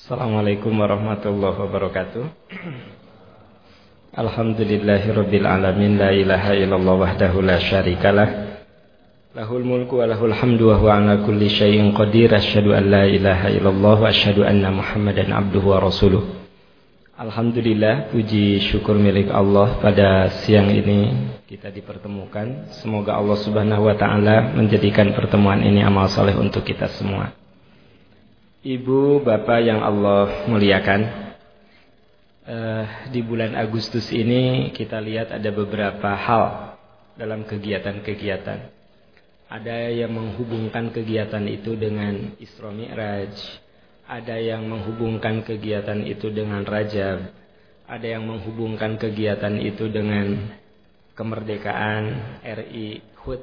Assalamualaikum warahmatullahi wabarakatuh. Alhamdulillahirabbil alamin la ilaha illallah wahdahu la syarikalah. Lahul mulku wa lahul hamdu wa huwa ala kulli syai'in qadir. Asyhadu an la ilaha illallah wa asyhadu anna Muhammadan abduhu wa rasuluh. Alhamdulillah puji syukur milik Allah pada siang ini kita dipertemukan. Semoga Allah Subhanahu wa taala menjadikan pertemuan ini amal soleh untuk kita semua. Ibu, Bapak yang Allah muliakan, uh, di bulan Agustus ini kita lihat ada beberapa hal dalam kegiatan-kegiatan. Ada yang menghubungkan kegiatan itu dengan Isra Mi'raj, ada yang menghubungkan kegiatan itu dengan Rajab, ada yang menghubungkan kegiatan itu dengan kemerdekaan RI, HUT,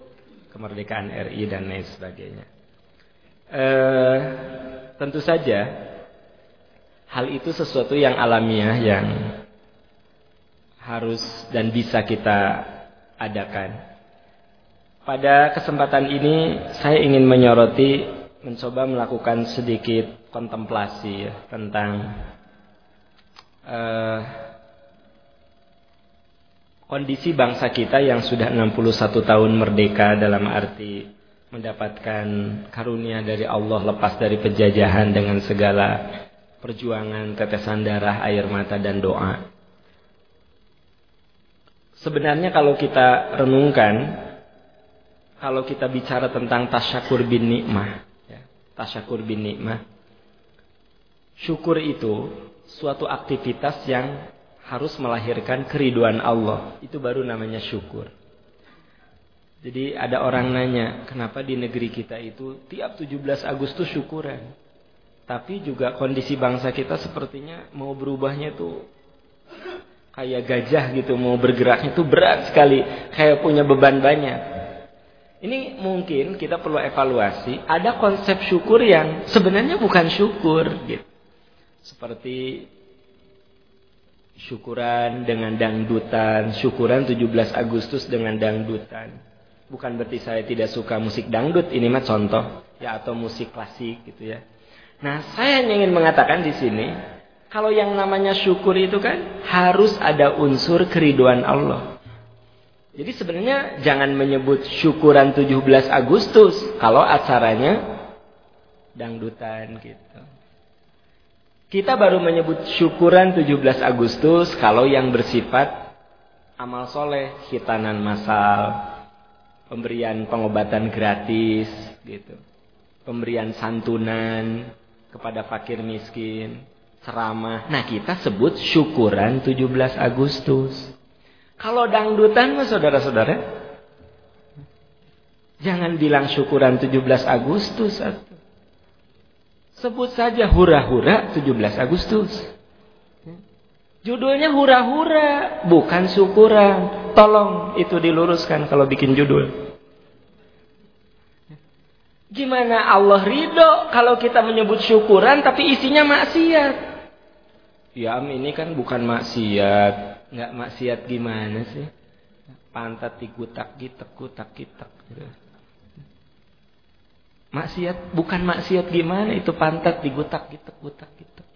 kemerdekaan RI dan lain sebagainya. Uh, tentu saja hal itu sesuatu yang alamiah yang harus dan bisa kita adakan. Pada kesempatan ini saya ingin menyoroti mencoba melakukan sedikit kontemplasi ya, tentang uh, kondisi bangsa kita yang sudah 61 tahun merdeka dalam arti mendapatkan karunia dari Allah lepas dari penjajahan dengan segala perjuangan, tetesan darah, air mata dan doa. Sebenarnya kalau kita renungkan, kalau kita bicara tentang tasyakur bin nikmah, ya, tasyakur bin nikmah, syukur itu suatu aktivitas yang harus melahirkan keriduan Allah. Itu baru namanya syukur. Jadi ada orang nanya, kenapa di negeri kita itu tiap 17 Agustus syukuran. Tapi juga kondisi bangsa kita sepertinya mau berubahnya tuh kayak gajah gitu, mau bergeraknya tuh berat sekali, kayak punya beban banyak. Ini mungkin kita perlu evaluasi, ada konsep syukur yang sebenarnya bukan syukur gitu. Seperti syukuran dengan dangdutan, syukuran 17 Agustus dengan dangdutan. Bukan berarti saya tidak suka musik dangdut, ini mah contoh ya atau musik klasik gitu ya. Nah, saya ingin mengatakan di sini, kalau yang namanya syukur itu kan harus ada unsur keriduan Allah. Jadi sebenarnya jangan menyebut syukuran 17 Agustus kalau acaranya dangdutan gitu. Kita baru menyebut syukuran 17 Agustus kalau yang bersifat amal soleh, hitanan masal, pemberian pengobatan gratis gitu. Pemberian santunan kepada fakir miskin, ceramah. Nah, kita sebut syukuran 17 Agustus. Kalau dangdutan saudara-saudara, jangan bilang syukuran 17 Agustus. Sebut saja hura-hura 17 Agustus. Judulnya hura-hura, bukan syukuran. Tolong itu diluruskan kalau bikin judul. Gimana Allah ridho kalau kita menyebut syukuran tapi isinya maksiat? Ya ini kan bukan maksiat. Nggak maksiat gimana sih? Pantat digutak gitek gutak gitek. Maksiat bukan maksiat gimana itu pantat digutak gitek gutak gitek.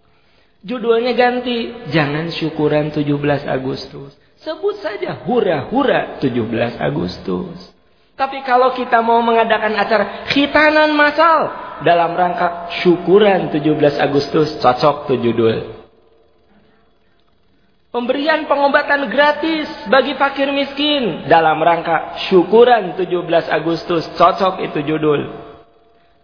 Judulnya ganti, jangan syukuran 17 Agustus. Sebut saja hura-hura 17 Agustus. Tapi kalau kita mau mengadakan acara khitanan masal dalam rangka syukuran 17 Agustus cocok tuh judul. Pemberian pengobatan gratis bagi fakir miskin dalam rangka syukuran 17 Agustus cocok itu judul.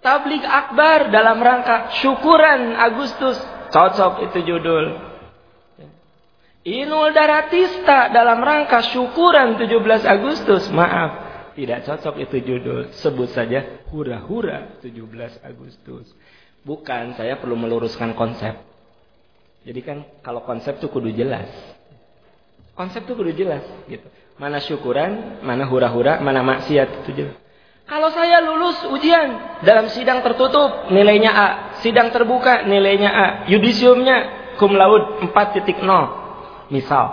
Tablik akbar dalam rangka syukuran Agustus cocok itu judul. Inul Daratista dalam rangka syukuran 17 Agustus. Maaf, tidak cocok itu judul. Sebut saja hura-hura 17 Agustus. Bukan, saya perlu meluruskan konsep. Jadi kan kalau konsep itu kudu jelas. Konsep itu kudu jelas gitu. Mana syukuran, mana hura-hura, mana maksiat itu jelas. Kalau saya lulus ujian dalam sidang tertutup nilainya A, sidang terbuka nilainya A, yudisiumnya cum laude 4.0. Misal,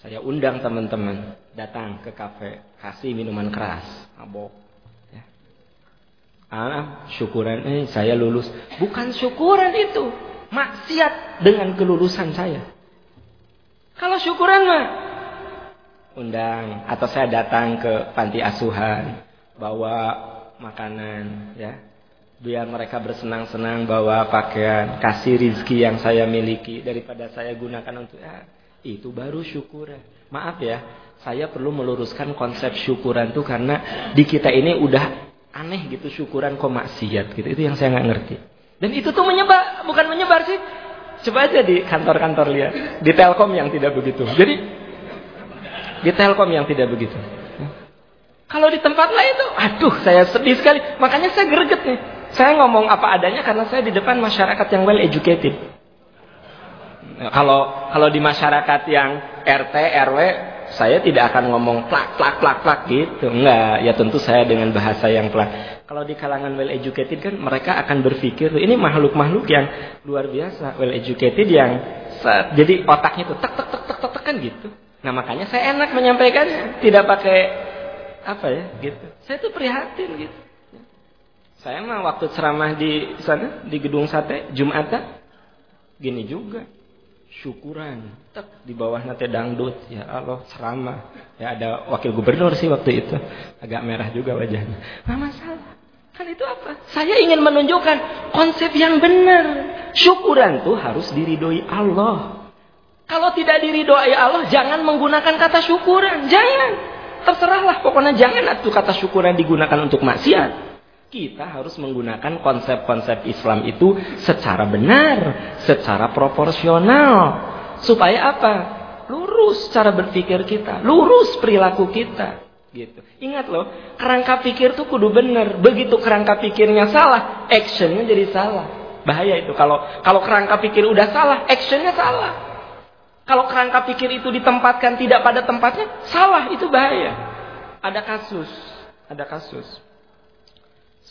saya undang teman-teman datang ke kafe, kasih minuman keras, mabok. Ya. Ah, syukuran eh saya lulus. Bukan syukuran itu. Maksiat dengan kelulusan saya. Kalau syukuran mah undang atau saya datang ke panti asuhan bawa makanan ya biar mereka bersenang-senang bawa pakaian kasih rizki yang saya miliki daripada saya gunakan untuk ya, itu baru syukuran maaf ya saya perlu meluruskan konsep syukuran tuh karena di kita ini udah aneh gitu syukuran kok maksiat gitu. Itu yang saya nggak ngerti. Dan itu tuh menyebar, bukan menyebar sih. Coba aja di kantor-kantor lihat, di Telkom yang tidak begitu. Jadi di Telkom yang tidak begitu. Kalau di tempat lain tuh, aduh saya sedih sekali. Makanya saya greget nih. Saya ngomong apa adanya karena saya di depan masyarakat yang well educated. Kalau kalau di masyarakat yang RT, RW, saya tidak akan ngomong plak plak plak plak gitu. Enggak, ya tentu saya dengan bahasa yang plak. Kalau di kalangan well educated kan mereka akan berpikir ini makhluk-makhluk yang luar biasa, well educated yang jadi otaknya tuh tek tek tek tek tek, kan gitu. Nah, makanya saya enak menyampaikannya, tidak pakai apa ya gitu. Saya tuh prihatin gitu. Saya mah waktu ceramah di sana di gedung sate Jumatan gini juga. Syukuran. Tek di bawah nate dangdut. Ya Allah ceramah. Ya ada wakil gubernur sih waktu itu. Agak merah juga wajahnya. Nggak masalah. Kan itu apa? Saya ingin menunjukkan konsep yang benar. Syukuran tuh harus diridhoi Allah. Kalau tidak diridhoi Allah jangan menggunakan kata syukuran. Jangan. Terserahlah pokoknya jangan tuh kata syukuran digunakan untuk maksiat kita harus menggunakan konsep-konsep Islam itu secara benar, secara proporsional. Supaya apa? Lurus cara berpikir kita, lurus perilaku kita. Gitu. Ingat loh, kerangka pikir tuh kudu benar. Begitu kerangka pikirnya salah, actionnya jadi salah. Bahaya itu kalau kalau kerangka pikir udah salah, actionnya salah. Kalau kerangka pikir itu ditempatkan tidak pada tempatnya, salah itu bahaya. Ada kasus, ada kasus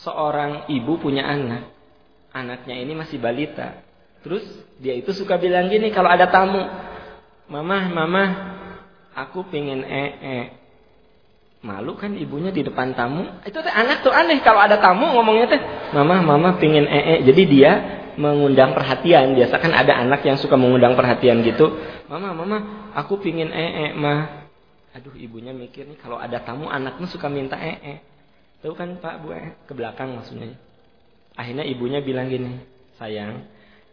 seorang ibu punya anak. Anaknya ini masih balita. Terus dia itu suka bilang gini kalau ada tamu. Mama, mama, aku pingin ee. Malu kan ibunya di depan tamu. Itu teh anak tuh aneh kalau ada tamu ngomongnya teh, "Mama, mama pingin ee." Jadi dia mengundang perhatian. Biasa kan ada anak yang suka mengundang perhatian gitu. "Mama, mama, aku pingin ee, -e, mah." Aduh, ibunya mikir nih kalau ada tamu anaknya suka minta ee. Tahu kan Pak Bu eh, ke belakang maksudnya. Akhirnya ibunya bilang gini, sayang,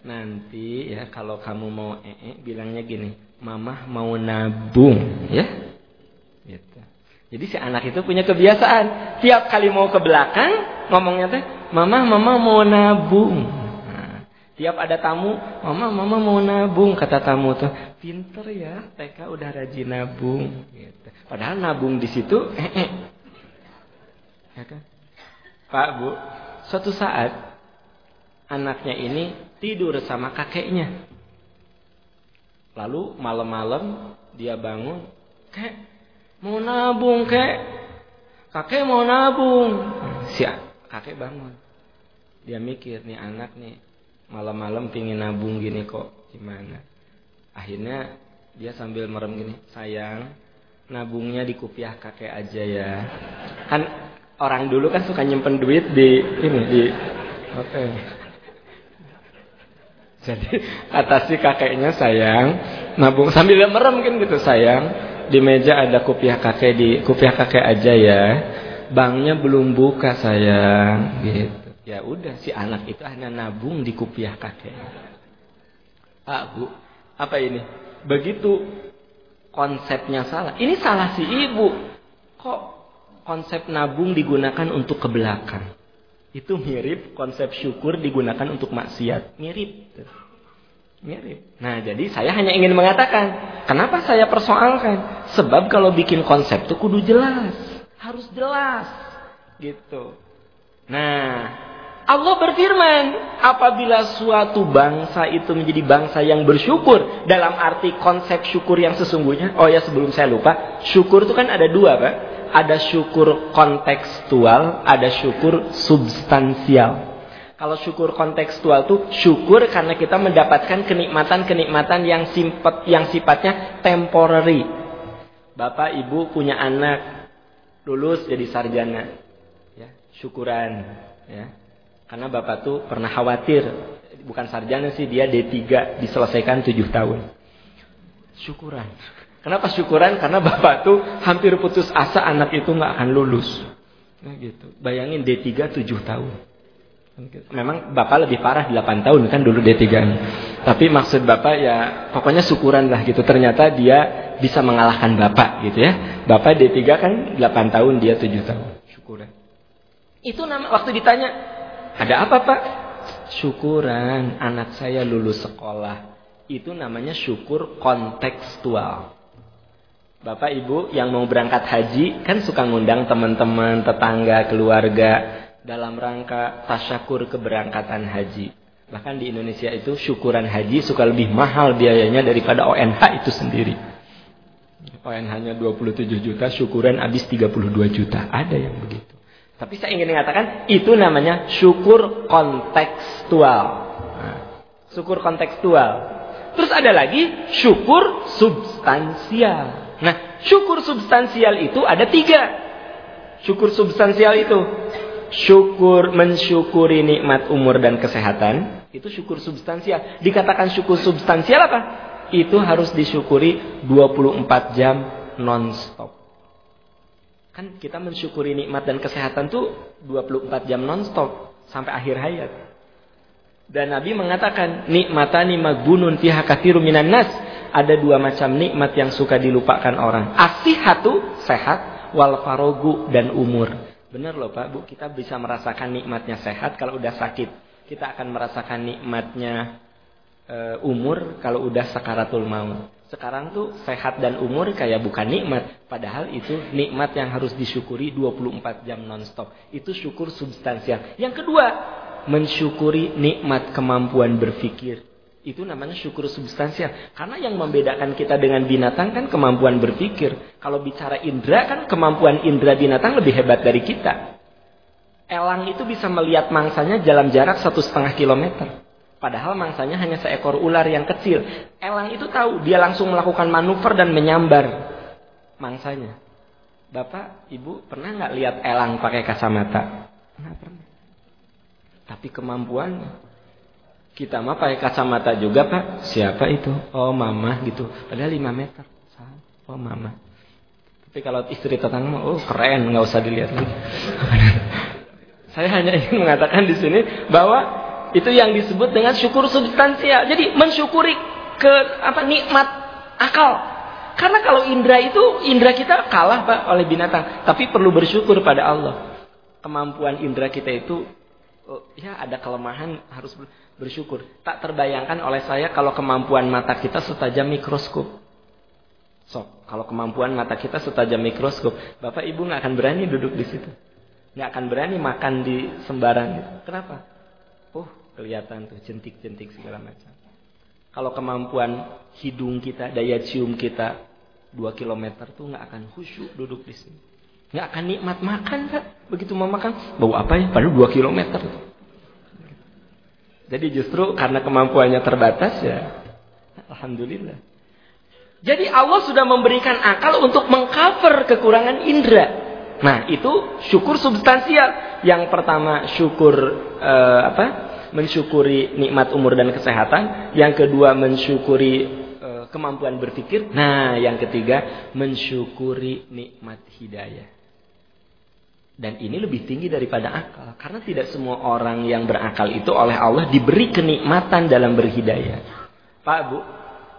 nanti ya kalau kamu mau ee -e, bilangnya gini, mama mau nabung, ya. Gitu. Jadi si anak itu punya kebiasaan, tiap kali mau ke belakang ngomongnya teh, mama mama mau nabung. Nah, tiap ada tamu, mama mama mau nabung kata tamu tuh, pinter ya, TK udah rajin nabung. Gitu. Padahal nabung di situ ee -e, Ya kan? Pak, Bu, suatu saat anaknya ini tidur sama kakeknya. Lalu malam-malam dia bangun, "Kek, mau nabung, Kek." Kakek mau nabung. Si kakek bangun. Dia mikir nih anak nih malam-malam pingin nabung gini kok gimana. Akhirnya dia sambil merem gini, sayang nabungnya di kupiah kakek aja ya. Kan orang dulu kan suka nyimpen duit di ini di oke. Okay. Jadi atas si kakeknya sayang nabung sambil merem kan gitu sayang di meja ada kupiah kakek di kupiah kakek aja ya. Banknya belum buka sayang gitu. Ya udah si anak itu hanya nabung di kupiah kakek. Pak Bu, apa ini? Begitu konsepnya salah. Ini salah si ibu. Kok konsep nabung digunakan untuk ke belakang. Itu mirip konsep syukur digunakan untuk maksiat. Mirip. Mirip. Nah, jadi saya hanya ingin mengatakan, kenapa saya persoalkan? Sebab kalau bikin konsep itu kudu jelas. Harus jelas. Gitu. Nah, Allah berfirman, apabila suatu bangsa itu menjadi bangsa yang bersyukur dalam arti konsep syukur yang sesungguhnya. Oh ya sebelum saya lupa, syukur itu kan ada dua, Pak ada syukur kontekstual, ada syukur substansial. Kalau syukur kontekstual itu syukur karena kita mendapatkan kenikmatan-kenikmatan yang simpat yang sifatnya temporary. Bapak Ibu punya anak lulus jadi sarjana. Ya, syukuran Ya. Karena bapak tuh pernah khawatir, bukan sarjana sih, dia D3 diselesaikan 7 tahun. Syukuran. Kenapa syukuran? Karena bapak tuh hampir putus asa anak itu nggak akan lulus. Nah, gitu. Bayangin D3 7 tahun. Memang bapak lebih parah 8 tahun kan dulu D3 -nya. Tapi maksud bapak ya pokoknya syukuran lah gitu. Ternyata dia bisa mengalahkan bapak gitu ya. Bapak D3 kan 8 tahun, dia 7 tahun. Syukuran. Itu nama waktu ditanya, ada apa pak? Syukuran anak saya lulus sekolah. Itu namanya syukur kontekstual. Bapak ibu yang mau berangkat haji kan suka ngundang teman-teman, tetangga, keluarga dalam rangka tasyakur keberangkatan haji. Bahkan di Indonesia itu syukuran haji suka lebih mahal biayanya daripada ONH itu sendiri. ONH-nya 27 juta, syukuran habis 32 juta. Ada yang begitu. Tapi saya ingin mengatakan itu namanya syukur kontekstual. Nah, syukur kontekstual. Terus ada lagi syukur substansial. Nah, syukur substansial itu ada tiga. Syukur substansial itu syukur mensyukuri nikmat umur dan kesehatan. Itu syukur substansial. Dikatakan syukur substansial apa? Itu harus disyukuri 24 jam non-stop. Kan kita mensyukuri nikmat dan kesehatan tuh 24 jam nonstop sampai akhir hayat. Dan Nabi mengatakan nikmatani magbunun fiha katsiru minan nas. Ada dua macam nikmat yang suka dilupakan orang. Asihatu sehat wal farogu dan umur. Benar loh Pak, Bu, kita bisa merasakan nikmatnya sehat kalau udah sakit. Kita akan merasakan nikmatnya uh, umur kalau udah sakaratul maut. Sekarang tuh sehat dan umur kayak bukan nikmat. Padahal itu nikmat yang harus disyukuri 24 jam nonstop. Itu syukur substansial. Yang kedua, mensyukuri nikmat kemampuan berpikir. Itu namanya syukur substansial. Karena yang membedakan kita dengan binatang kan kemampuan berpikir. Kalau bicara indera kan kemampuan indera binatang lebih hebat dari kita. Elang itu bisa melihat mangsanya dalam jarak satu setengah kilometer. Padahal mangsanya hanya seekor ular yang kecil. Elang itu tahu, dia langsung melakukan manuver dan menyambar mangsanya. Bapak, ibu pernah nggak lihat elang pakai kacamata? Nggak pernah. Tapi kemampuan kita mah pakai kacamata juga pak. Siapa itu? Oh mama gitu. Padahal 5 meter. Oh mama. Tapi kalau istri tetangga, oh keren, nggak usah dilihat lagi. Saya hanya ingin mengatakan di sini bahwa itu yang disebut dengan syukur substansial. Jadi mensyukuri ke apa nikmat akal. Karena kalau indera itu indera kita kalah Pak oleh binatang, tapi perlu bersyukur pada Allah. Kemampuan indera kita itu oh, ya ada kelemahan harus bersyukur. Tak terbayangkan oleh saya kalau kemampuan mata kita setajam mikroskop. So, kalau kemampuan mata kita setajam mikroskop, Bapak Ibu nggak akan berani duduk di situ. Nggak akan berani makan di sembarang. Kenapa? Oh, kelihatan tuh jentik-jentik segala macam. Kalau kemampuan hidung kita, daya cium kita 2 km tuh nggak akan khusyuk duduk di sini. Nggak akan nikmat makan kan? Begitu mau makan, bau apa ya? Padahal 2 km. Jadi justru karena kemampuannya terbatas ya, alhamdulillah. Jadi Allah sudah memberikan akal untuk mengcover kekurangan indera. Nah, itu syukur substansial. Yang pertama syukur uh, apa? mensyukuri nikmat umur dan kesehatan, yang kedua mensyukuri e, kemampuan berpikir, nah yang ketiga mensyukuri nikmat hidayah. Dan ini lebih tinggi daripada akal, karena tidak semua orang yang berakal itu oleh Allah diberi kenikmatan dalam berhidayah. Pak Bu,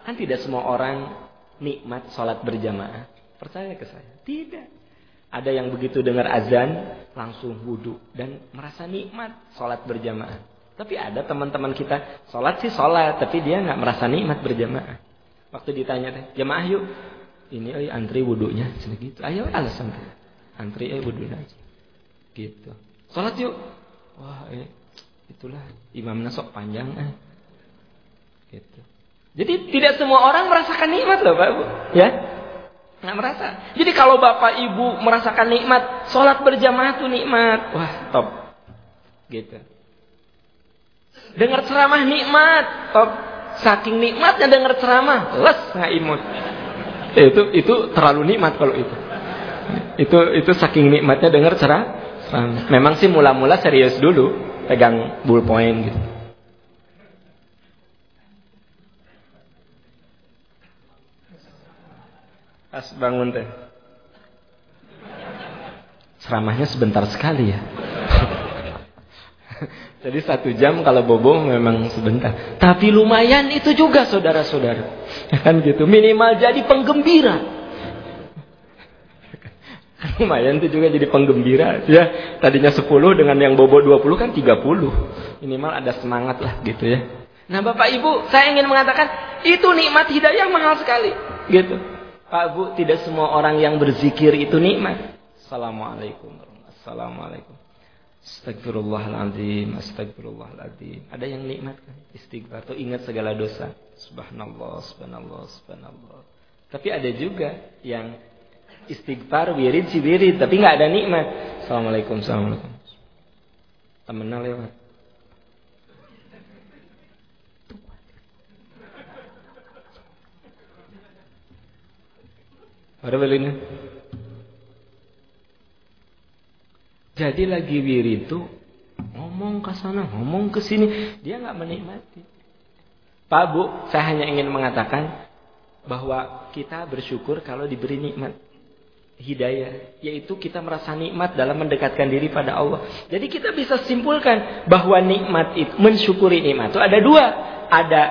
kan tidak semua orang nikmat sholat berjamaah. Percaya ke saya? Tidak. Ada yang begitu dengar azan langsung wudhu dan merasa nikmat sholat berjamaah. Tapi ada teman-teman kita sholat sih sholat, tapi dia nggak merasa nikmat berjamaah. Waktu ditanya jamaah yuk, ini oh antri wudhunya, gitu. Ayo alasan antri eh wudhu aja, gitu. Sholat yuk, wah eh, itulah imamnya sok panjang eh. gitu. Jadi tidak semua orang merasakan nikmat loh Pak Bu, ya. Nggak merasa. Jadi kalau Bapak Ibu merasakan nikmat, sholat berjamaah tuh nikmat. Wah, top. Gitu. Dengar ceramah nikmat. Oh, saking nikmatnya dengar ceramah, les imut. Eh, itu itu terlalu nikmat kalau itu. Itu itu saking nikmatnya dengar ceramah. Memang sih mula-mula serius dulu, pegang bullpoint gitu. Pas bangun teh. Ceramahnya sebentar sekali ya. Jadi satu jam kalau bobo memang sebentar. Tapi lumayan itu juga saudara-saudara. Kan gitu. Minimal jadi penggembira. lumayan itu juga jadi penggembira. Ya, tadinya 10 dengan yang bobo 20 kan 30. Minimal ada semangat lah gitu ya. Nah Bapak Ibu, saya ingin mengatakan itu nikmat hidayah mahal sekali. Gitu. Pak Bu, tidak semua orang yang berzikir itu nikmat. Assalamualaikum. Assalamualaikum. Astagfirullahaladzim, astagfirullahaladzim. Ada yang nikmat kan? Istighfar tuh ingat segala dosa. Subhanallah, subhanallah, subhanallah. Tapi ada juga yang istighfar wirid si wirid tapi nggak ada nikmat. Assalamualaikum, assalamualaikum. Temennya lewat. Ada ini? Jadi lagi wirid itu ngomong ke sana, ngomong ke sini, dia nggak menikmati. Pak Bu, saya hanya ingin mengatakan bahwa kita bersyukur kalau diberi nikmat hidayah, yaitu kita merasa nikmat dalam mendekatkan diri pada Allah. Jadi kita bisa simpulkan bahwa nikmat itu mensyukuri nikmat itu ada dua, ada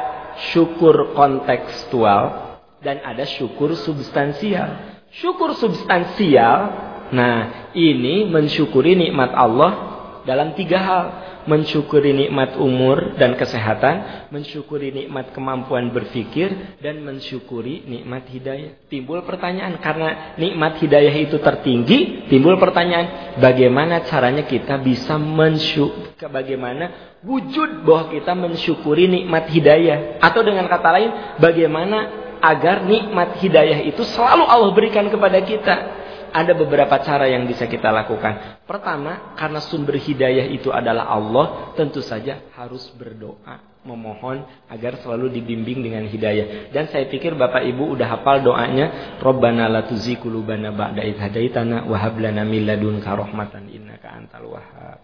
syukur kontekstual dan ada syukur substansial. Syukur substansial Nah, ini mensyukuri nikmat Allah dalam tiga hal. Mensyukuri nikmat umur dan kesehatan, mensyukuri nikmat kemampuan berpikir, dan mensyukuri nikmat hidayah. Timbul pertanyaan, karena nikmat hidayah itu tertinggi, timbul pertanyaan, bagaimana caranya kita bisa mensyukuri, bagaimana wujud bahwa kita mensyukuri nikmat hidayah. Atau dengan kata lain, bagaimana agar nikmat hidayah itu selalu Allah berikan kepada kita ada beberapa cara yang bisa kita lakukan. Pertama, karena sumber hidayah itu adalah Allah, tentu saja harus berdoa, memohon agar selalu dibimbing dengan hidayah. Dan saya pikir Bapak Ibu udah hafal doanya, Rabbana la tuzigh qulubana ba'da idh hadaitana wa hab lana min ladunka rahmatan innaka antal wahhab.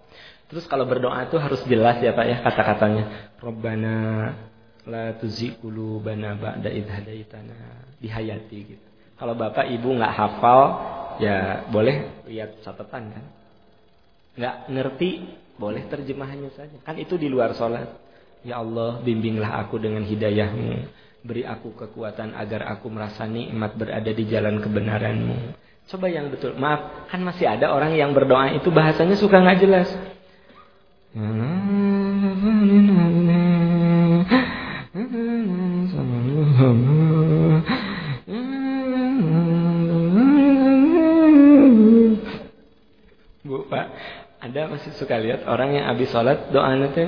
Terus kalau berdoa itu harus jelas ya Pak ya kata-katanya. Rabbana la tuzigh qulubana ba'da idh hadaitana. Dihayati gitu. Kalau Bapak Ibu nggak hafal, ya boleh lihat catatan kan. Nggak ngerti, boleh terjemahannya saja. Kan itu di luar sholat. Ya Allah, bimbinglah aku dengan hidayahmu. Beri aku kekuatan agar aku merasa nikmat berada di jalan kebenaranmu. Coba yang betul. Maaf, kan masih ada orang yang berdoa itu bahasanya suka nggak jelas. Pak. Ada masih suka lihat orang yang habis sholat doa nanti.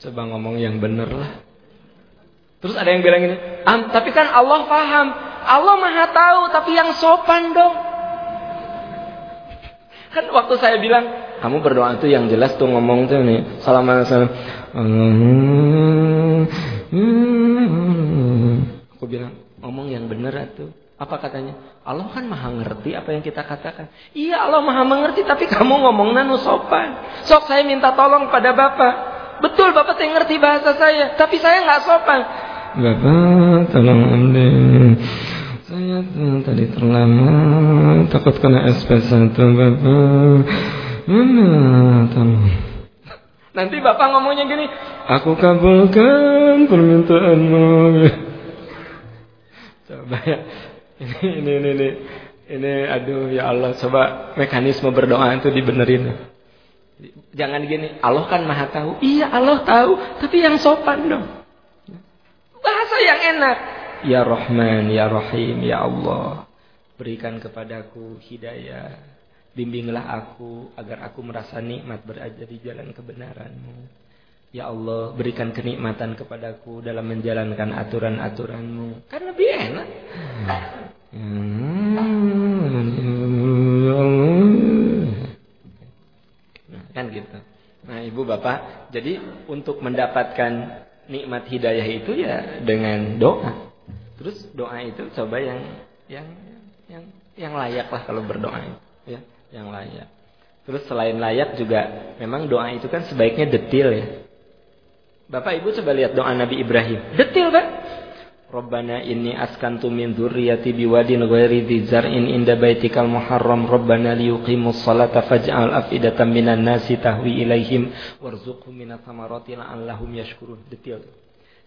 coba ngomong yang bener lah. Terus ada yang bilang ini, ah, tapi kan Allah paham, Allah maha tahu, tapi yang sopan dong. Kan waktu saya bilang, kamu berdoa itu yang jelas tuh ngomong tuh nih, salam salam. Aku bilang, ngomong yang benar tuh. Apa katanya? Allah kan maha ngerti apa yang kita katakan. Iya Allah maha mengerti tapi kamu ngomong nanu sopan. Sok saya minta tolong pada Bapak. Betul Bapak yang ngerti bahasa saya. Tapi saya nggak sopan. Bapak tolong ambil. Saya tadi terlambat. Takut kena SP1 Bapak. Mana tolong. Nanti Bapak ngomongnya gini. Aku kabulkan permintaanmu. Coba ya. Ini, ini, ini, ini. Ini, aduh ya Allah. Coba mekanisme berdoa itu dibenerin. Jangan gini. Allah kan maha tahu. Iya Allah tahu. Tapi yang sopan dong. Bahasa yang enak. Ya Rahman, Ya Rahim, Ya Allah. Berikan kepadaku hidayah. Bimbinglah aku agar aku merasa nikmat berada di jalan kebenaranmu. Ya Allah berikan kenikmatan kepadaku dalam menjalankan aturan-aturanmu. Kan lebih enak. Nah, kan gitu. Nah ibu bapak, jadi untuk mendapatkan nikmat hidayah itu ya dengan doa. Terus doa itu coba yang yang yang yang layak lah kalau berdoa ya, yang layak. Terus selain layak juga memang doa itu kan sebaiknya detil ya. Bapak Ibu coba lihat doa Nabi Ibrahim. Detil, Pak. Rabbana inni askantu min dzurriyyati biwadin ghairi dzi zar'in inda baitikal muharram Rabbana liyuqimus salata faj'al afidatan minan nasi tahwi ilaihim warzuqhum minats thamarati la'allahum yashkurun. Detil.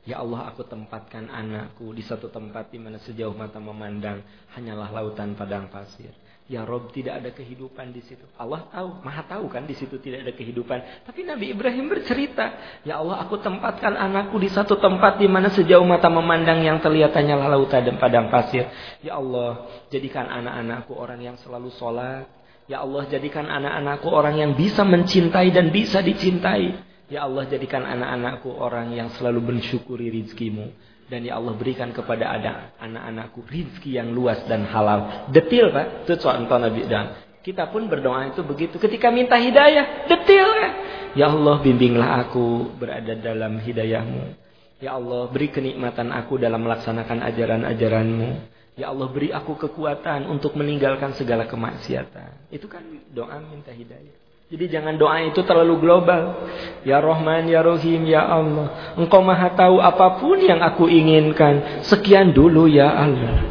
Ya Allah aku tempatkan anakku di satu tempat di mana sejauh mata memandang hanyalah lautan padang pasir. Ya Rob tidak ada kehidupan di situ. Allah tahu, maha tahu kan di situ tidak ada kehidupan. Tapi Nabi Ibrahim bercerita, Ya Allah aku tempatkan anakku di satu tempat di mana sejauh mata memandang yang terlihat hanyalah lautan dan padang pasir. Ya Allah jadikan anak-anakku orang yang selalu sholat. Ya Allah jadikan anak-anakku orang yang bisa mencintai dan bisa dicintai. Ya Allah jadikan anak-anakku orang yang selalu bersyukuri rizkimu. Dan ya Allah berikan kepada ada anak-anakku rizki yang luas dan halal. Detil Pak. Itu contoh Nabi Dan. Kita pun berdoa itu begitu. Ketika minta hidayah. Detil kan. Ya Allah bimbinglah aku berada dalam hidayahmu. Ya Allah beri kenikmatan aku dalam melaksanakan ajaran-ajaranmu. Ya Allah beri aku kekuatan untuk meninggalkan segala kemaksiatan. Itu kan doa minta hidayah. Jadi jangan doa itu terlalu global. Ya Rahman, Ya Rahim, Ya Allah. Engkau maha tahu apa pun yang aku inginkan. Sekian dulu ya Allah.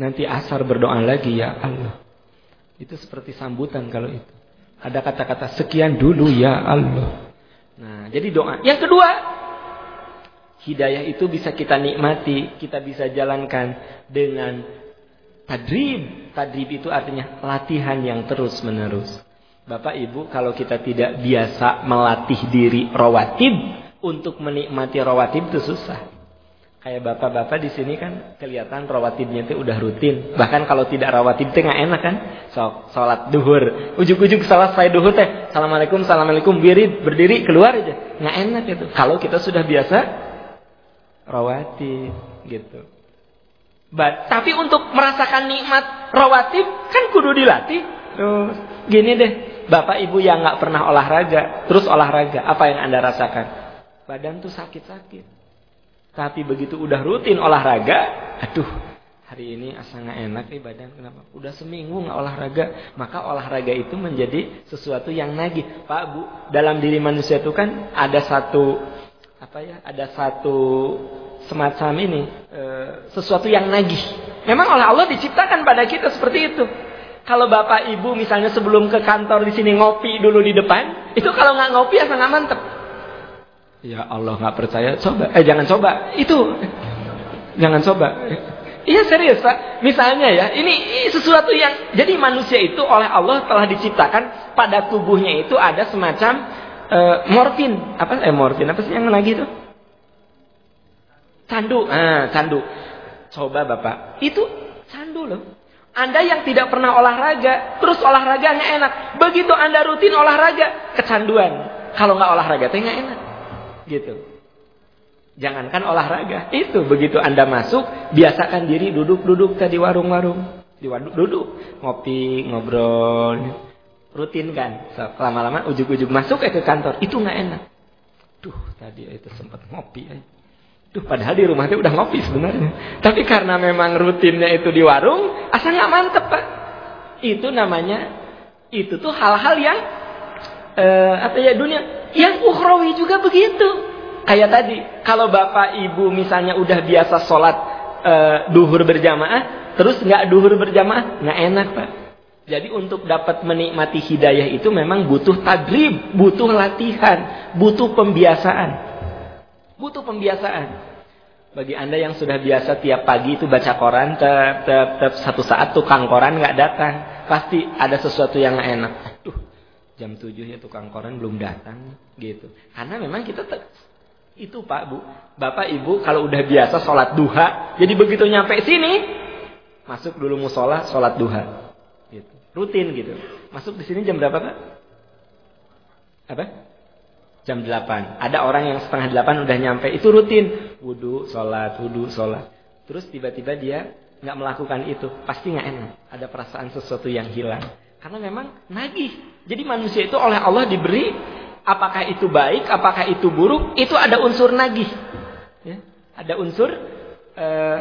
Nanti asar berdoa lagi ya Allah. Itu seperti sambutan kalau itu. Ada kata-kata sekian dulu ya Allah. Nah jadi doa. Yang kedua. Hidayah itu bisa kita nikmati. Kita bisa jalankan dengan tadrib. Tadrib itu artinya latihan yang terus menerus. Bapak Ibu kalau kita tidak biasa melatih diri rawatib untuk menikmati rawatib itu susah. Kayak bapak-bapak di sini kan kelihatan rawatibnya itu udah rutin. Bahkan kalau tidak rawatib itu nggak enak kan? So, sholat duhur, ujuk-ujuk selesai duhur teh, assalamualaikum, assalamualaikum, biri, berdiri keluar aja, nggak enak itu. Kalau kita sudah biasa rawatib gitu. But, tapi untuk merasakan nikmat rawatib kan kudu dilatih. Terus gini deh, Bapak Ibu yang nggak pernah olahraga, terus olahraga, apa yang Anda rasakan? Badan tuh sakit-sakit. Tapi begitu udah rutin olahraga, aduh, hari ini asa nggak enak nih badan kenapa? Udah seminggu nggak olahraga, maka olahraga itu menjadi sesuatu yang nagih. Pak Bu, dalam diri manusia itu kan ada satu apa ya? Ada satu semacam ini, e, sesuatu yang nagih. Memang oleh Allah diciptakan pada kita seperti itu. Kalau bapak ibu misalnya sebelum ke kantor di sini ngopi dulu di depan, itu kalau nggak ngopi asal nggak mantep. Ya Allah nggak percaya, coba. Eh jangan coba. Itu jangan coba. Iya serius pak. Misalnya ya, ini, ini sesuatu yang jadi manusia itu oleh Allah telah diciptakan pada tubuhnya itu ada semacam uh, morfin. Apa? Eh morfin apa sih yang lagi itu? Candu. Ah, candu. Coba bapak, itu candu loh. Anda yang tidak pernah olahraga, terus olahraganya enak. Begitu Anda rutin olahraga, kecanduan. Kalau nggak olahraga, teh nggak enak. Gitu. Jangankan olahraga, itu begitu Anda masuk, biasakan diri duduk-duduk tadi warung-warung. Di waduk duduk, ngopi, ngobrol, rutin kan. Lama-lama ujuk-ujuk masuk ke kantor, itu nggak enak. Duh, tadi itu sempat ngopi aja. Duh, padahal di rumah itu udah ngopi sebenarnya. Tapi karena memang rutinnya itu di warung, asal nggak mantep pak. Itu namanya, itu tuh hal-hal yang uh, apa ya dunia, yang ukhrawi juga begitu. Kayak tadi, kalau bapak ibu misalnya udah biasa sholat uh, duhur berjamaah, terus nggak duhur berjamaah, nggak enak pak. Jadi untuk dapat menikmati hidayah itu memang butuh tadrib, butuh latihan, butuh pembiasaan. Butuh pembiasaan. Bagi anda yang sudah biasa tiap pagi itu baca koran, tep, tep, tep, satu saat tukang koran nggak datang. Pasti ada sesuatu yang enak. Aduh, jam 7 ya tukang koran belum datang. gitu. Karena memang kita itu Pak Bu, Bapak Ibu kalau udah biasa sholat duha, jadi begitu nyampe sini, masuk dulu musola sholat duha, gitu. rutin gitu. Masuk di sini jam berapa Pak? Apa? Jam 8. Ada orang yang setengah 8 udah nyampe. Itu rutin. Wudhu, sholat, wudhu, sholat. Terus tiba-tiba dia nggak melakukan itu. Pasti nggak enak. Ada perasaan sesuatu yang hilang. Karena memang nagih. Jadi manusia itu oleh Allah diberi Apakah itu baik, apakah itu buruk, itu ada unsur nagih. Ya, ada unsur uh,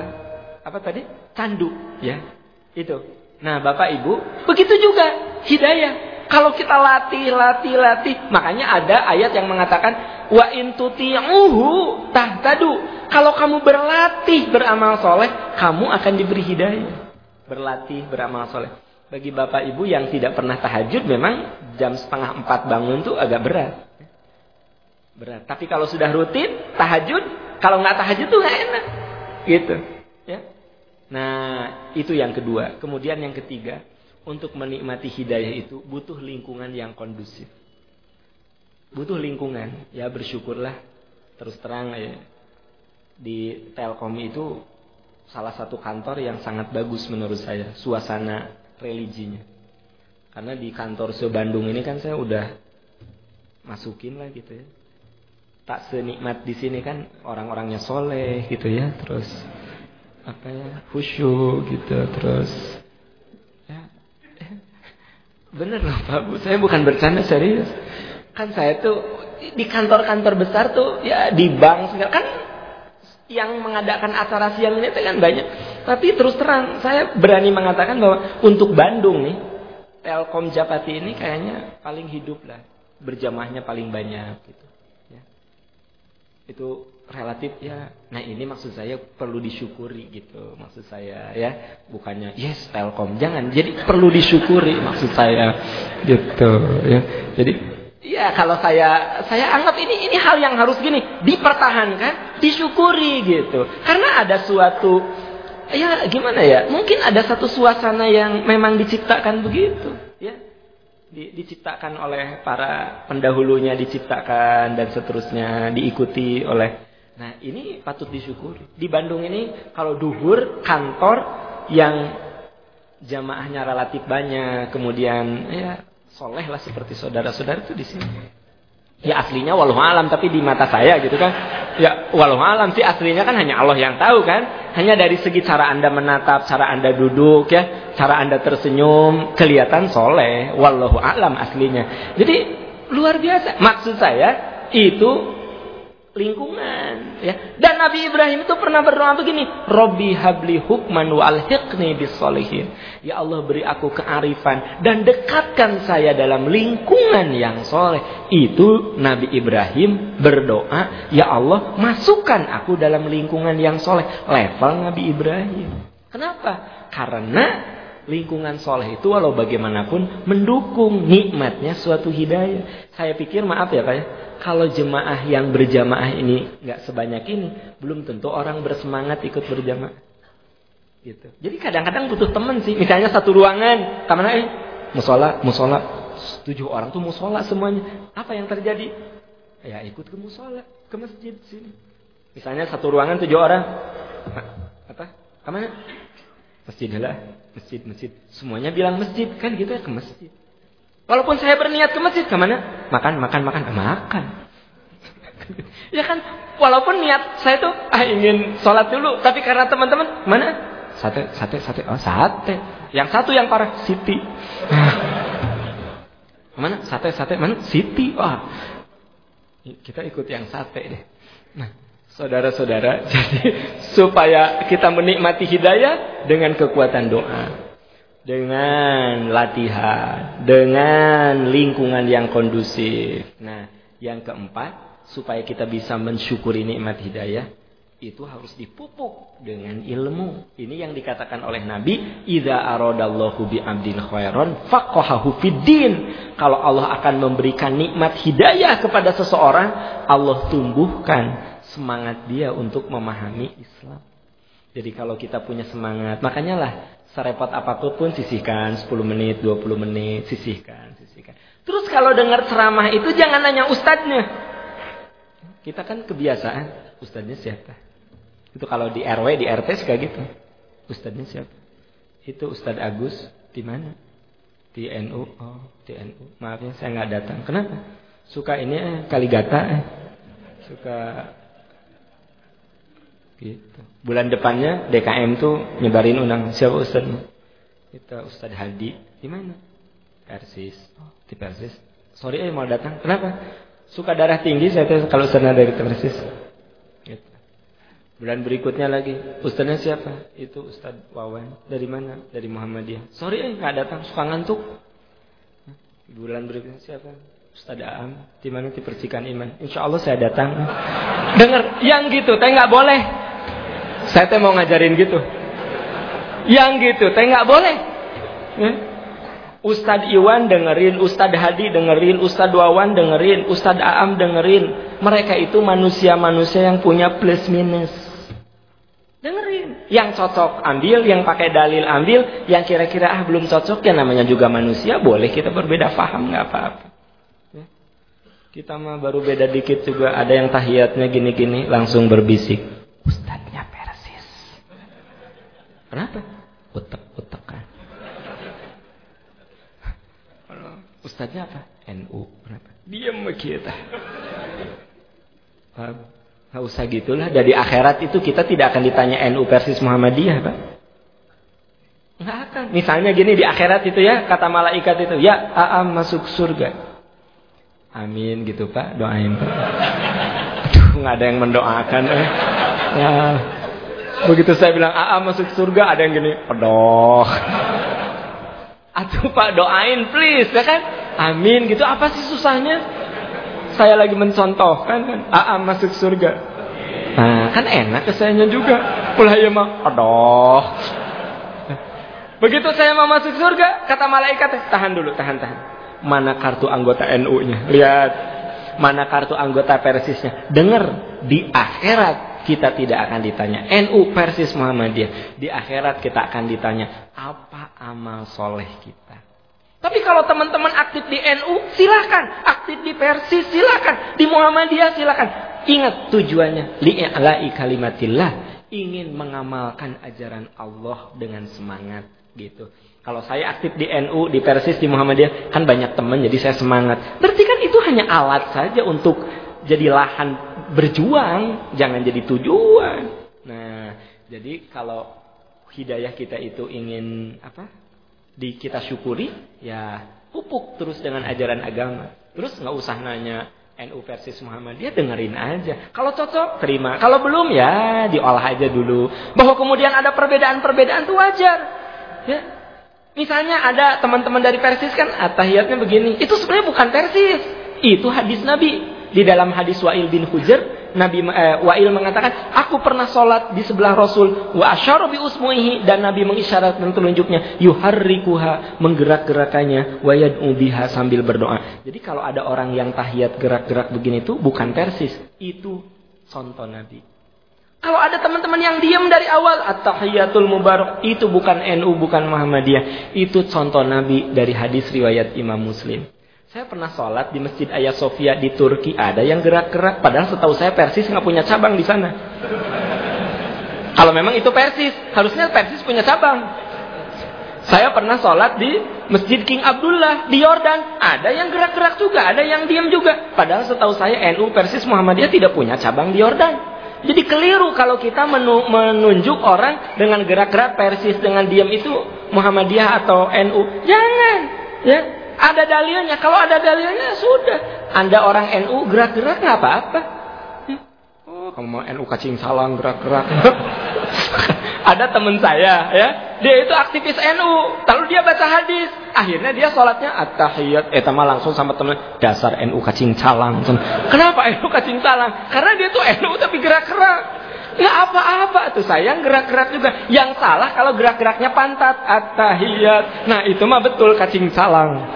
apa tadi? Candu, ya. Itu. Nah, Bapak Ibu, begitu juga hidayah. Kalau kita latih, latih, latih, makanya ada ayat yang mengatakan wa intuti'uhu tahtadu. Kalau kamu berlatih beramal soleh, kamu akan diberi hidayah. Berlatih beramal soleh. Bagi bapak ibu yang tidak pernah tahajud, memang jam setengah empat bangun tuh agak berat. Berat. Tapi kalau sudah rutin tahajud, kalau nggak tahajud tuh nggak enak. Gitu. Ya. Nah, itu yang kedua. Kemudian yang ketiga, untuk menikmati hidayah itu butuh lingkungan yang kondusif. Butuh lingkungan, ya bersyukurlah terus terang ya. Di Telkom itu salah satu kantor yang sangat bagus menurut saya, suasana religinya. Karena di kantor se-Bandung ini kan saya udah masukin lah gitu ya. Tak senikmat di sini kan orang-orangnya soleh gitu ya, terus apa ya, khusyuk gitu, terus Bener loh Pak Bu, saya bukan bercanda serius. Kan saya tuh di kantor-kantor besar tuh ya di bank segala kan yang mengadakan acara siang ini kan banyak. Tapi terus terang saya berani mengatakan bahwa untuk Bandung nih Telkom Japati ini kayaknya paling hidup lah. Berjamahnya paling banyak gitu. Ya. Itu relatif ya. Nah ini maksud saya perlu disyukuri gitu maksud saya ya. Bukannya yes Telkom jangan. Jadi perlu disyukuri maksud saya gitu ya. Jadi ya kalau saya saya anggap ini ini hal yang harus gini dipertahankan, disyukuri gitu. Karena ada suatu ya gimana ya? Mungkin ada satu suasana yang memang diciptakan begitu ya di, diciptakan oleh para pendahulunya diciptakan dan seterusnya diikuti oleh Nah ini patut disyukuri. Di Bandung ini kalau duhur kantor yang jamaahnya relatif banyak, kemudian ya soleh lah seperti saudara-saudara itu di sini. Ya aslinya walau alam tapi di mata saya gitu kan. Ya walau alam sih aslinya kan hanya Allah yang tahu kan. Hanya dari segi cara anda menatap, cara anda duduk ya, cara anda tersenyum kelihatan soleh. Wallahu alam aslinya. Jadi luar biasa. Maksud saya itu lingkungan ya. Dan Nabi Ibrahim itu pernah berdoa begini Robbi habli hukman wa alhiqni bisolihin ya Allah beri aku kearifan dan dekatkan saya dalam lingkungan yang soleh. Itu Nabi Ibrahim berdoa ya Allah masukkan aku dalam lingkungan yang soleh. Level Nabi Ibrahim. Kenapa? Karena lingkungan soleh itu walau bagaimanapun mendukung nikmatnya suatu hidayah. Saya pikir maaf ya Pak ya, kalau jemaah yang berjamaah ini nggak sebanyak ini, belum tentu orang bersemangat ikut berjamaah. Gitu. Jadi kadang-kadang butuh teman sih. Misalnya satu ruangan, ke mana eh? Musola, musola. Tujuh orang tuh musola semuanya. Apa yang terjadi? Ya ikut ke musola, ke masjid sini. Misalnya satu ruangan tujuh orang. Apa? Ke mana? Masjid lah, masjid, masjid. Semuanya bilang masjid, kan gitu ya ke masjid. Walaupun saya berniat ke masjid, ke mana? Makan, makan, makan, makan. ya kan, walaupun niat saya tuh ah ingin sholat dulu, tapi karena teman-teman mana? Sate, sate, sate, oh sate. Yang satu yang parah, Siti. mana? Sate, sate, mana? Siti. Wah, kita ikut yang sate deh. Nah, saudara-saudara, jadi supaya kita menikmati hidayah dengan kekuatan doa dengan latihan, dengan lingkungan yang kondusif. Nah, yang keempat, supaya kita bisa mensyukuri nikmat hidayah, itu harus dipupuk dengan ilmu. Ini yang dikatakan oleh Nabi, "Idza aradallahu bi 'abdin khairan faqahahu fiddin." Kalau Allah akan memberikan nikmat hidayah kepada seseorang, Allah tumbuhkan semangat dia untuk memahami Islam. Jadi kalau kita punya semangat, makanya lah Serepot apa pun pun sisihkan 10 menit, 20 menit, sisihkan, sisihkan. Terus kalau dengar ceramah itu jangan nanya ustadznya. Kita kan kebiasaan, ustadznya siapa? Itu kalau di RW, di RT suka gitu. Ustadznya siapa? Itu Ustadz Agus di mana? Di NU. Oh, di NU. Maaf ya, saya nggak datang. Kenapa? Suka ini eh, Kaligata eh. Suka Gitu. Bulan depannya DKM tuh nyebarin undang siapa Ustaz? Kita Ustaz Hadi. Di mana? Persis. Oh, di Persis. Sorry eh mau datang. Kenapa? Suka darah tinggi saya tes kalau sana dari persis. Gitu. Bulan berikutnya lagi, ustaznya siapa? Itu Ustaz Wawan. Dari mana? Dari Muhammadiyah. Sorry eh nggak datang, suka ngantuk. Bulan berikutnya siapa? Ustaz Aam, di mana di percikan iman. Insya Allah saya datang. Dengar, yang gitu, tapi nggak boleh. Saya teh mau ngajarin gitu. Yang gitu, tapi nggak boleh. Ya? Ustadz Iwan dengerin, Ustadz Hadi dengerin, Ustadz Wawan dengerin, Ustadz Aam dengerin. Mereka itu manusia-manusia yang punya plus minus. Dengerin. Yang cocok ambil, yang pakai dalil ambil, yang kira-kira ah belum cocok ya namanya juga manusia, boleh kita berbeda paham nggak apa-apa. Ya. Kita mah baru beda dikit juga, ada yang tahiyatnya gini-gini langsung berbisik. Kenapa? Utek-utek kan. Ustadznya apa? NU. Berapa? Diam kita. Nggak usah gitulah. Dari akhirat itu kita tidak akan ditanya NU versus Muhammadiyah, Pak. Nggak akan. Misalnya gini di akhirat itu ya, kata malaikat itu, ya Aam masuk surga. Amin gitu Pak, doain Pak. Aduh, nggak ada yang mendoakan. Eh. Ya. Begitu saya bilang Aam masuk surga, ada yang gini, pedoh. Atuh Pak doain please ya kan. Amin gitu. Apa sih susahnya? Saya lagi mencontohkan kan. Aam masuk surga. Nah kan enak kesayanya juga. Ulah ya mah. Aduh. Begitu saya mau masuk surga. Kata malaikat. Tahan dulu. Tahan tahan. Mana kartu anggota NU-nya. Lihat. Mana kartu anggota persisnya. Dengar. Di akhirat kita tidak akan ditanya NU persis Muhammadiyah. Di akhirat kita akan ditanya apa amal soleh kita. Tapi kalau teman-teman aktif di NU, silakan. Aktif di Persis, silakan. Di Muhammadiyah, silakan. Ingat tujuannya. Li'a'la'i kalimatillah. Ingin mengamalkan ajaran Allah dengan semangat. gitu. Kalau saya aktif di NU, di Persis, di Muhammadiyah, kan banyak teman, jadi saya semangat. Berarti kan itu hanya alat saja untuk jadi lahan berjuang, jangan jadi tujuan. Nah, jadi kalau hidayah kita itu ingin apa? Di kita syukuri, ya pupuk terus dengan ajaran agama. Terus nggak usah nanya NU versus Muhammadiyah dengerin aja. Kalau cocok terima, kalau belum ya diolah aja dulu. Bahwa kemudian ada perbedaan-perbedaan itu wajar. Ya. Misalnya ada teman-teman dari Persis kan atahiyatnya begini. Itu sebenarnya bukan Persis. Itu hadis Nabi. Di dalam hadis Wa'il bin Hujr, Nabi eh, Wa'il mengatakan, aku pernah sholat di sebelah Rasul wa asyara bi dan Nabi mengisyaratkan telunjuknya yuharrikuha menggerak-gerakannya wa yad'u biha sambil berdoa. Jadi kalau ada orang yang tahiyat gerak-gerak begini itu bukan Persis, itu contoh Nabi. Kalau ada teman-teman yang diam dari awal at-tahiyatul mubarak itu bukan NU bukan Muhammadiyah, itu contoh Nabi dari hadis riwayat Imam Muslim. Saya pernah sholat di Masjid Ayah Sofia di Turki. Ada yang gerak-gerak. Padahal setahu saya Persis nggak punya cabang di sana. Kalau memang itu Persis. Harusnya Persis punya cabang. Saya pernah sholat di Masjid King Abdullah di Yordan. Ada yang gerak-gerak juga. Ada yang diam juga. Padahal setahu saya NU Persis Muhammadiyah tidak punya cabang di Yordan. Jadi keliru kalau kita menunjuk orang dengan gerak-gerak Persis dengan diam itu Muhammadiyah atau NU. Jangan. Ya, ada dalilnya. Kalau ada dalilnya ya sudah. Anda orang NU gerak-gerak nggak apa-apa. Oh, kamu mau NU kacing salang gerak-gerak. ada teman saya ya, dia itu aktivis NU. Lalu dia baca hadis. Akhirnya dia sholatnya at-tahiyat. Eh sama langsung sama teman dasar NU kacing salang. Kenapa NU kacing salang? Karena dia tuh NU tapi gerak-gerak. Ya apa-apa tuh sayang gerak-gerak juga. Yang salah kalau gerak-geraknya pantat at-tahiyat. Nah, itu mah betul kacing salang.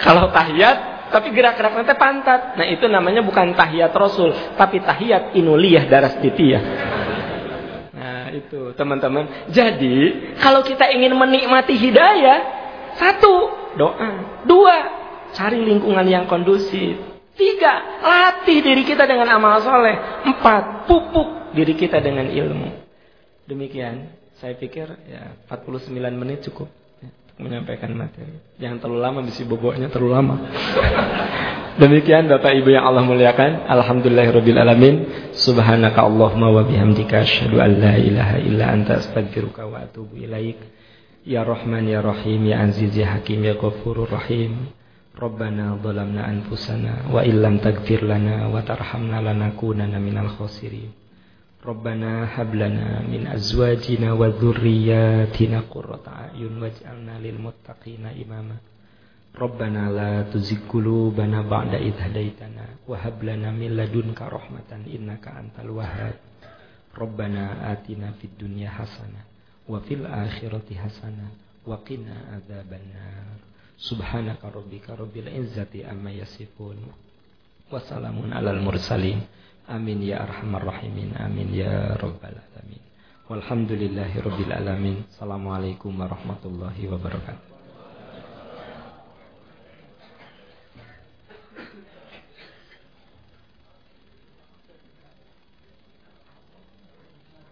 Kalau tahiyat tapi gerak-geraknya teh pantat. Nah, itu namanya bukan tahiyat Rasul, tapi tahiyat inuliyah daras titiyah. Nah, itu teman-teman. Jadi, kalau kita ingin menikmati hidayah, satu, doa. Dua, cari lingkungan yang kondusif. Tiga, latih diri kita dengan amal soleh. Empat, pupuk diri kita dengan ilmu. Demikian, saya pikir ya 49 menit cukup ya, untuk menyampaikan materi. Jangan terlalu lama bisi boboknya terlalu lama. Demikian Bapak Ibu yang Allah muliakan, alhamdulillahirabbil alamin. Subhanaka Allahumma wa bihamdika an la ilaha illa anta astaghfiruka wa atubu ilaik. Ya Rahman ya Rahim ya Aziz ya Hakim ya Ghafurur Rahim. Rabbana zalamna anfusana wa illam taghfir lana wa tarhamna lanakunanna minal khasirin. Rabbana hab lana min azwajina wa dhurriyyatina qurrata a'yun waj'alna lil muttaqina imama. Rabbana la tuzigh qulubana ba'da idh hadaitana wa hab lana min ladunka rahmatan innaka antal wahhab. Rabbana atina fid dunya hasanah wa fil akhirati hasanah wa qina adzabannar. Subhanaka rabbika rabbil izzati amma yasifun. Wassalamun alal mursalin. Amin ya arhamar rahimin. Amin ya rabbal alamin. Walhamdulillahi rabbil alamin. Assalamualaikum warahmatullahi wabarakatuh.